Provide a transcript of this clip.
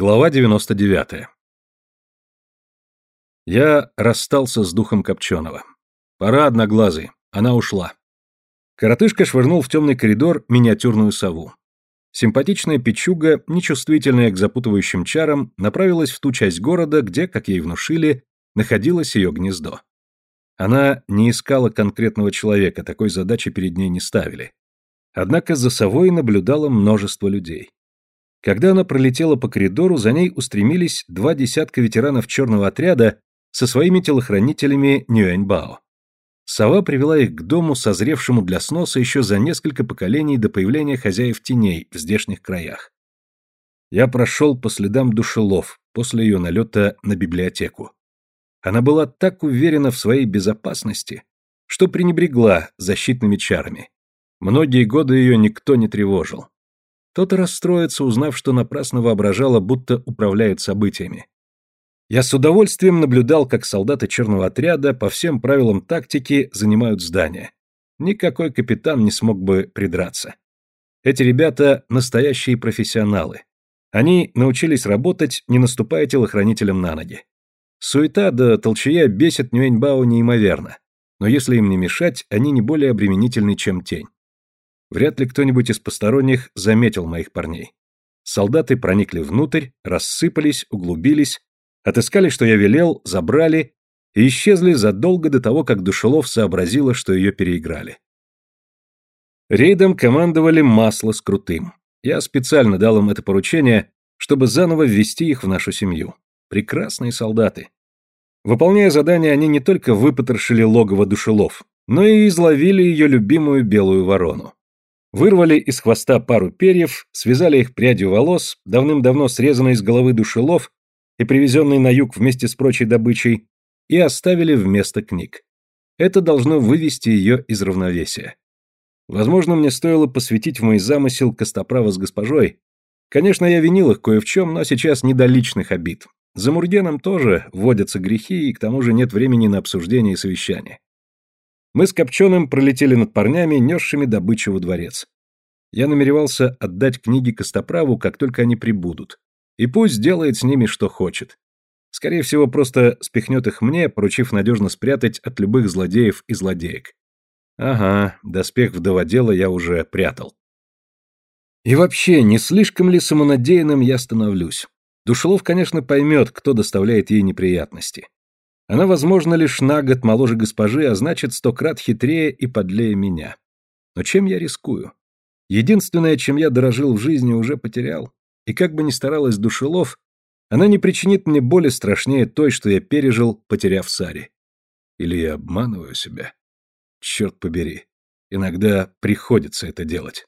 Глава 99. Я расстался с духом Копченого. Пора, одноглазый, она ушла. Коротышка швырнул в темный коридор миниатюрную сову. Симпатичная печуга, нечувствительная к запутывающим чарам, направилась в ту часть города, где, как ей внушили, находилось ее гнездо. Она не искала конкретного человека, такой задачи перед ней не ставили. Однако за совой наблюдало множество людей. Когда она пролетела по коридору, за ней устремились два десятка ветеранов черного отряда со своими телохранителями Нюэньбао. Сова привела их к дому, созревшему для сноса еще за несколько поколений до появления хозяев теней в здешних краях. Я прошел по следам душелов после ее налета на библиотеку. Она была так уверена в своей безопасности, что пренебрегла защитными чарами. Многие годы ее никто не тревожил. Тот расстроится, узнав, что напрасно воображала, будто управляет событиями. Я с удовольствием наблюдал, как солдаты черного отряда по всем правилам тактики занимают здание. Никакой капитан не смог бы придраться. Эти ребята – настоящие профессионалы. Они научились работать, не наступая телохранителям на ноги. Суета да толчая бесит Нюэньбао неимоверно, но если им не мешать, они не более обременительны, чем тень. Вряд ли кто-нибудь из посторонних заметил моих парней. Солдаты проникли внутрь, рассыпались, углубились, отыскали, что я велел, забрали и исчезли задолго до того, как Душелов сообразила, что ее переиграли. Рейдом командовали масло с крутым. Я специально дал им это поручение, чтобы заново ввести их в нашу семью. Прекрасные солдаты. Выполняя задание, они не только выпотрошили логово душелов, но и изловили ее любимую белую ворону. Вырвали из хвоста пару перьев, связали их прядью волос, давным-давно срезанной с головы душелов и привезенной на юг вместе с прочей добычей, и оставили вместо книг. Это должно вывести ее из равновесия. Возможно, мне стоило посвятить в мой замысел Костоправа с госпожой. Конечно, я винил их кое в чем, но сейчас не до личных обид. За Мургеном тоже вводятся грехи, и к тому же нет времени на обсуждение и совещание. Мы с Копченым пролетели над парнями, несшими добычу во дворец. Я намеревался отдать книги Костоправу, как только они прибудут. И пусть делает с ними, что хочет. Скорее всего, просто спихнет их мне, поручив надежно спрятать от любых злодеев и злодеек. Ага, доспех вдоводела я уже прятал. И вообще, не слишком ли самонадеянным я становлюсь? Душелов, конечно, поймет, кто доставляет ей неприятности. Она, возможно, лишь на год моложе госпожи, а значит, сто крат хитрее и подлее меня. Но чем я рискую? Единственное, чем я дорожил в жизни, уже потерял. И как бы ни старалась Душелов, она не причинит мне боли страшнее той, что я пережил, потеряв Сари. Или я обманываю себя? Черт побери. Иногда приходится это делать.